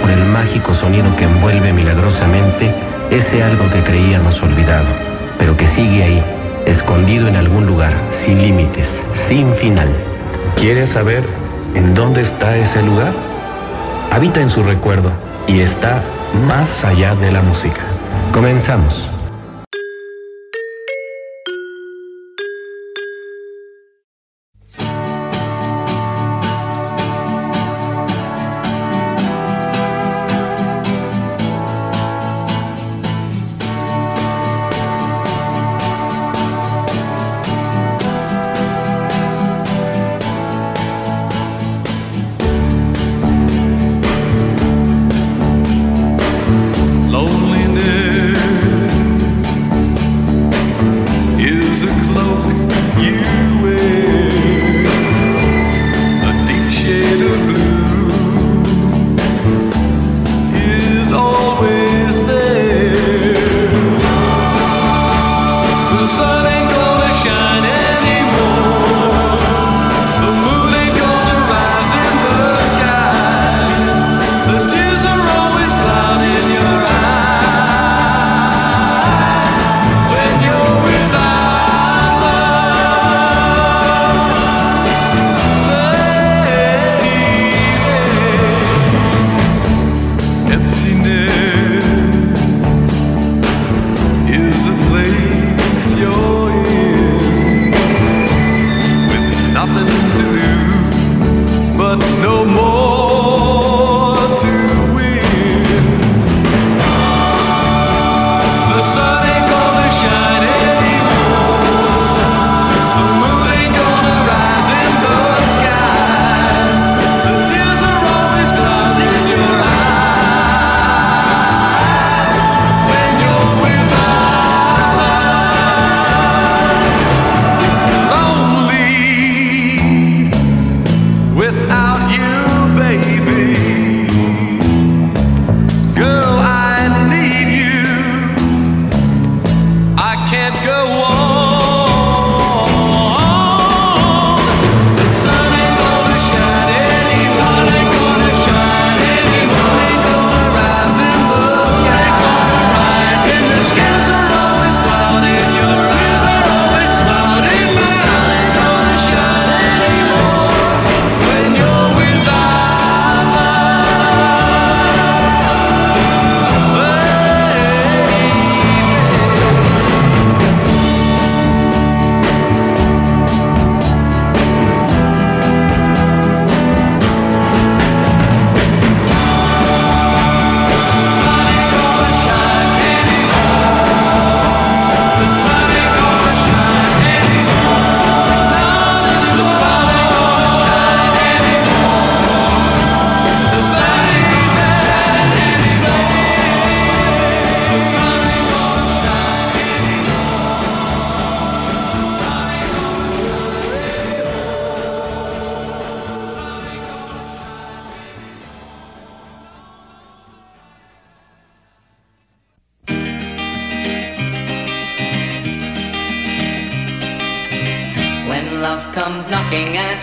por el mágico sonido que envuelve milagrosamente ese algo que creíamos olvidado, pero que sigue ahí, escondido en algún lugar, sin límites, sin final. ¿Quiere saber en dónde está ese lugar? Habita en su recuerdo y está más allá de la música. Comenzamos.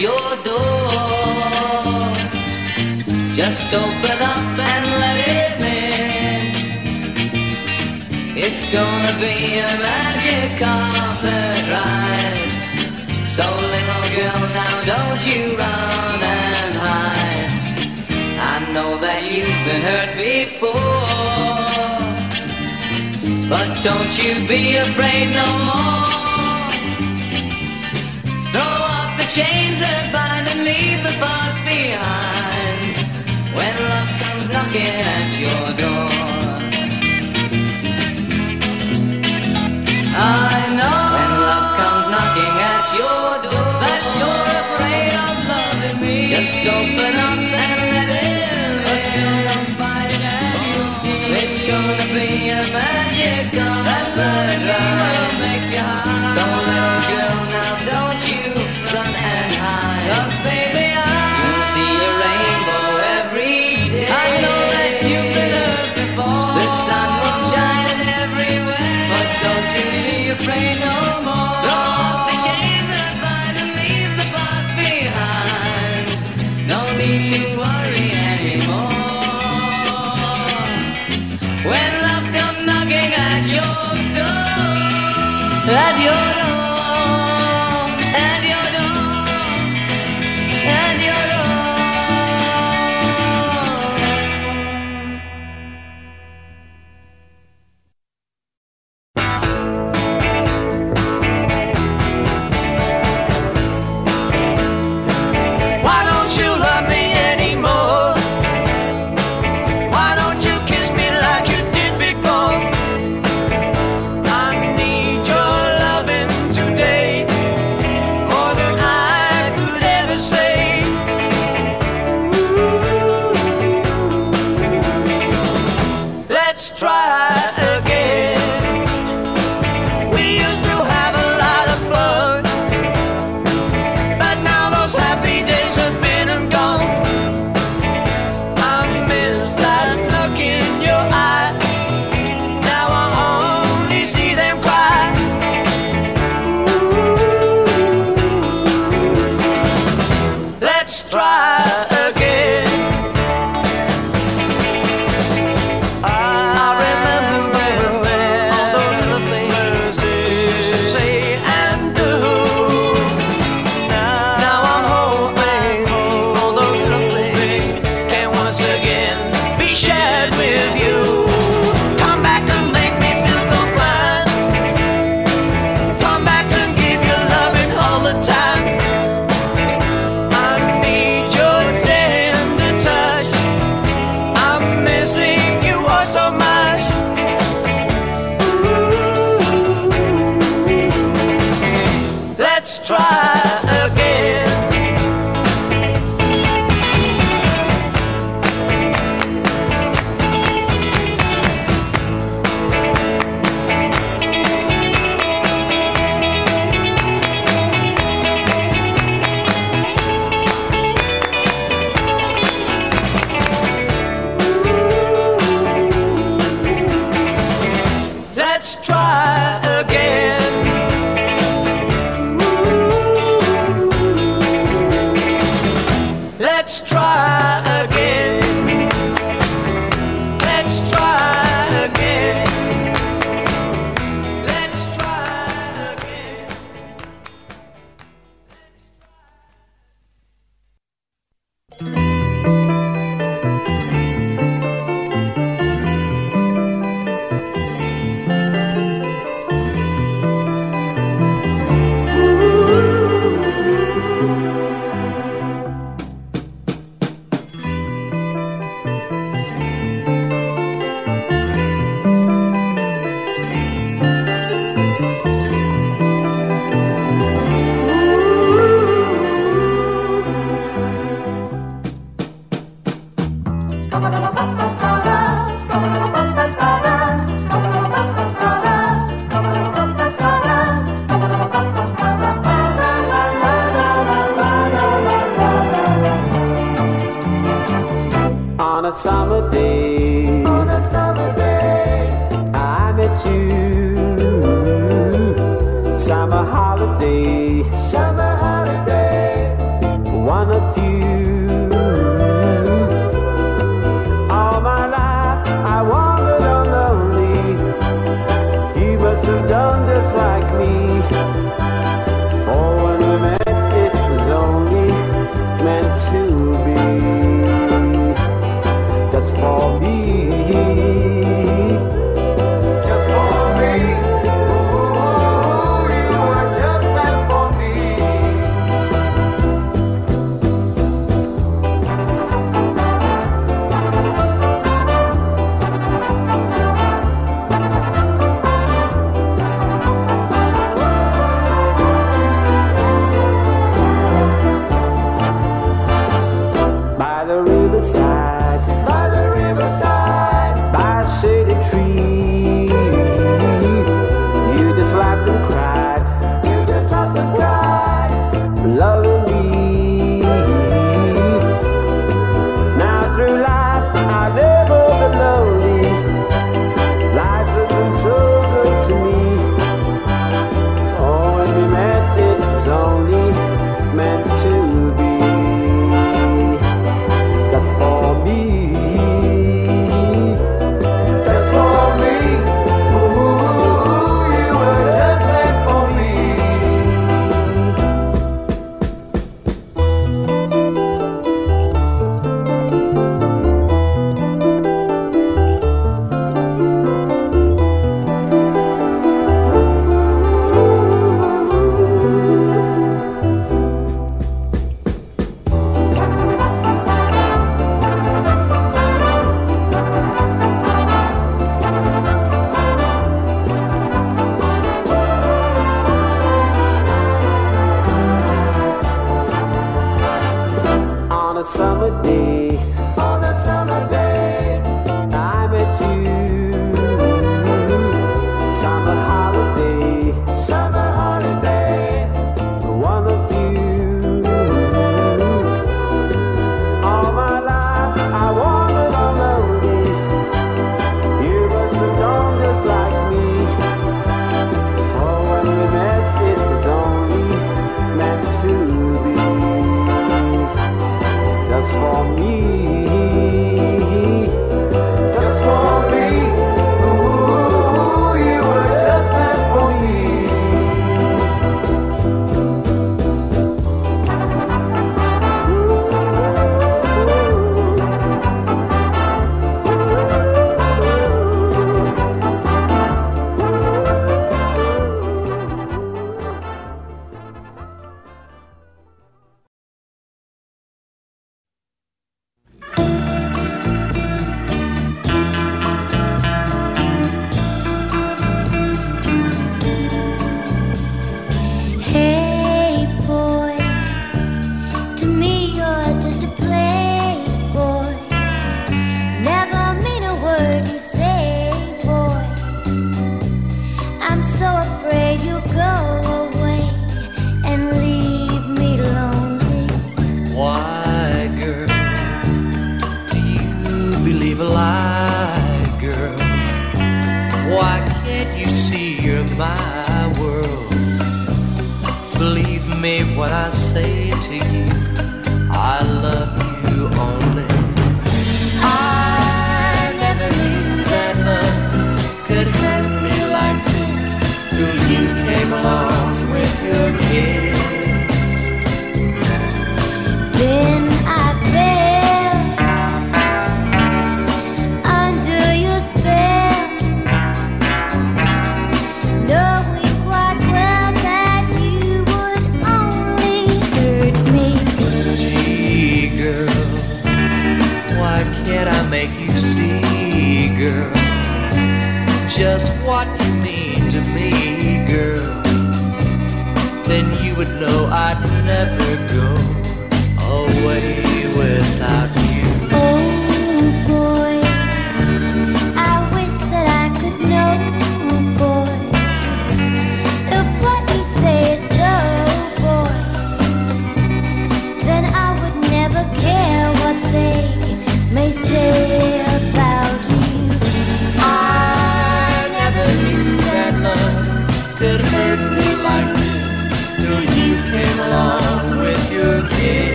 your door. Just open up and let him in. It's gonna be a magic carpet ride. So little girl, now don't you run and hide. I know that you've been hurt before, but don't you be afraid no more. Throw off the chain leave the past behind when love comes knocking at your door. I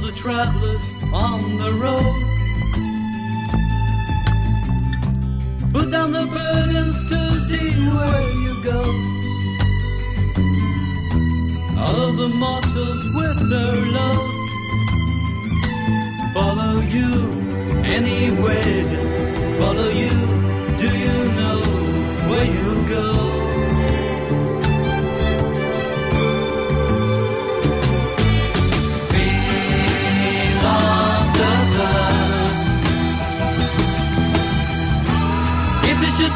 the travelers on the road. Put down the burdens to see where you go. All the mortals with their loads follow you anywhere. Follow you. Do you know where you go?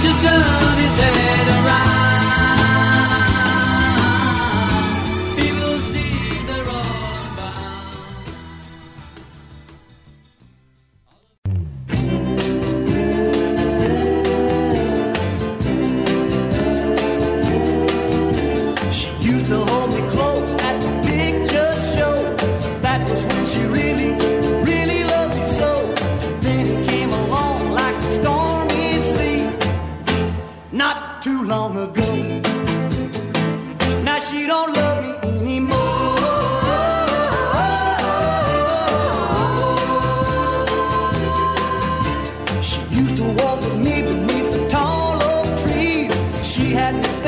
took her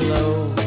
slow.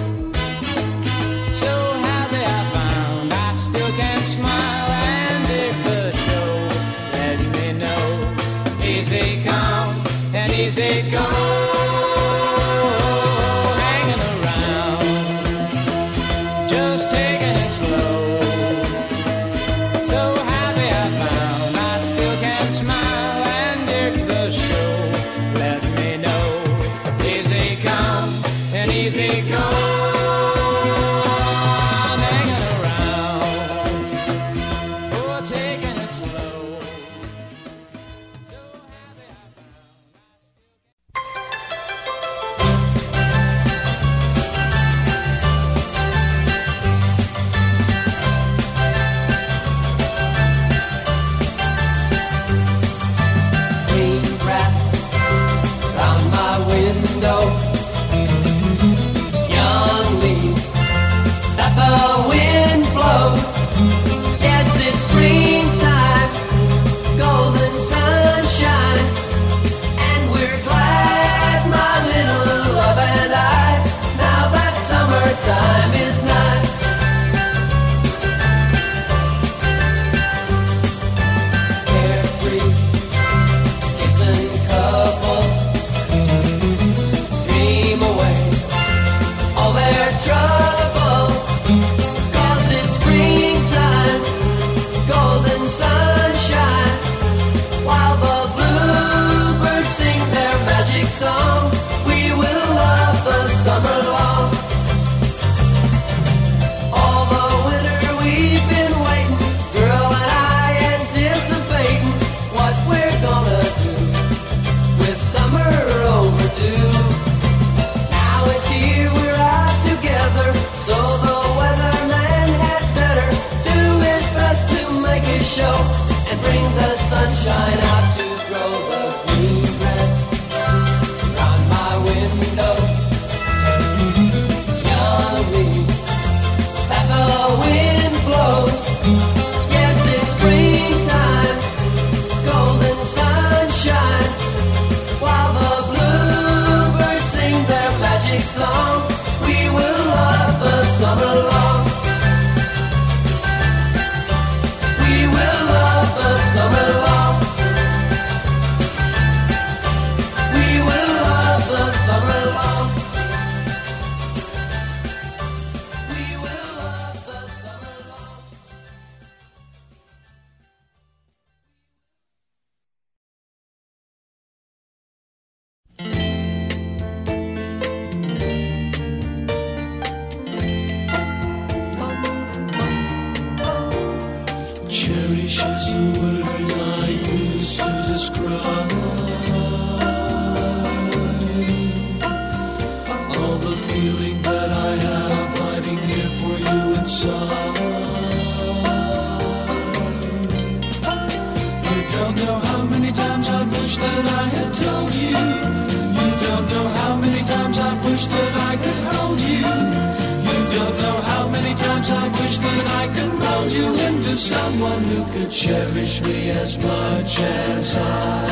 As I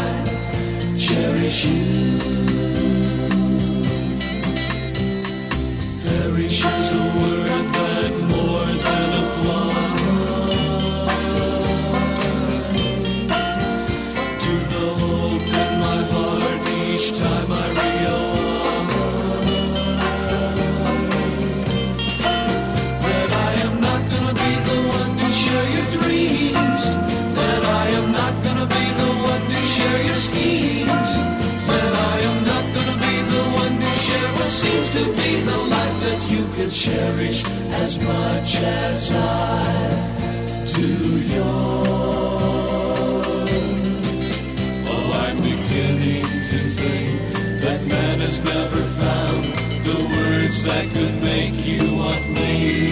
cherish you. Perish is a word cherish as much as I do yours. Oh, I'm beginning to think that man has never found the words that could make you want me.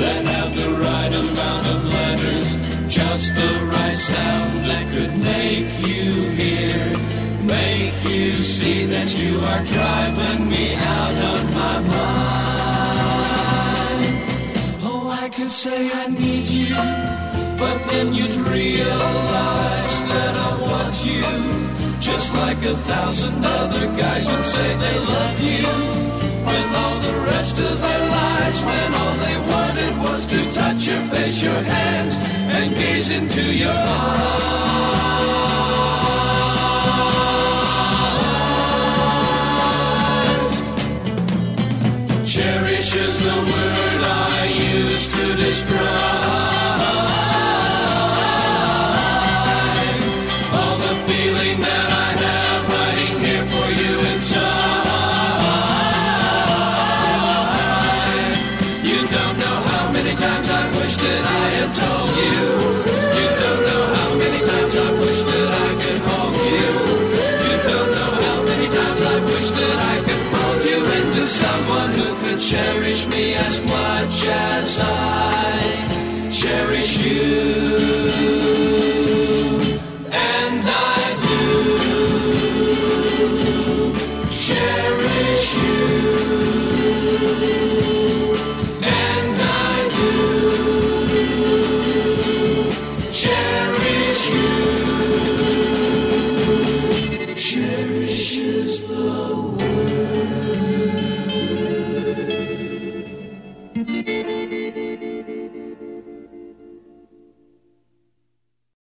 That have the right amount of letters, just the right sound that could make you hear. Make you see that you are driving me out of my mind. Say I need you, but then you'd realize that I want you. Just like a thousand other guys would say they love you. With all the rest of their lives, when all they wanted was to touch your face, your hands, and gaze into your eyes. cherishes the word I to describe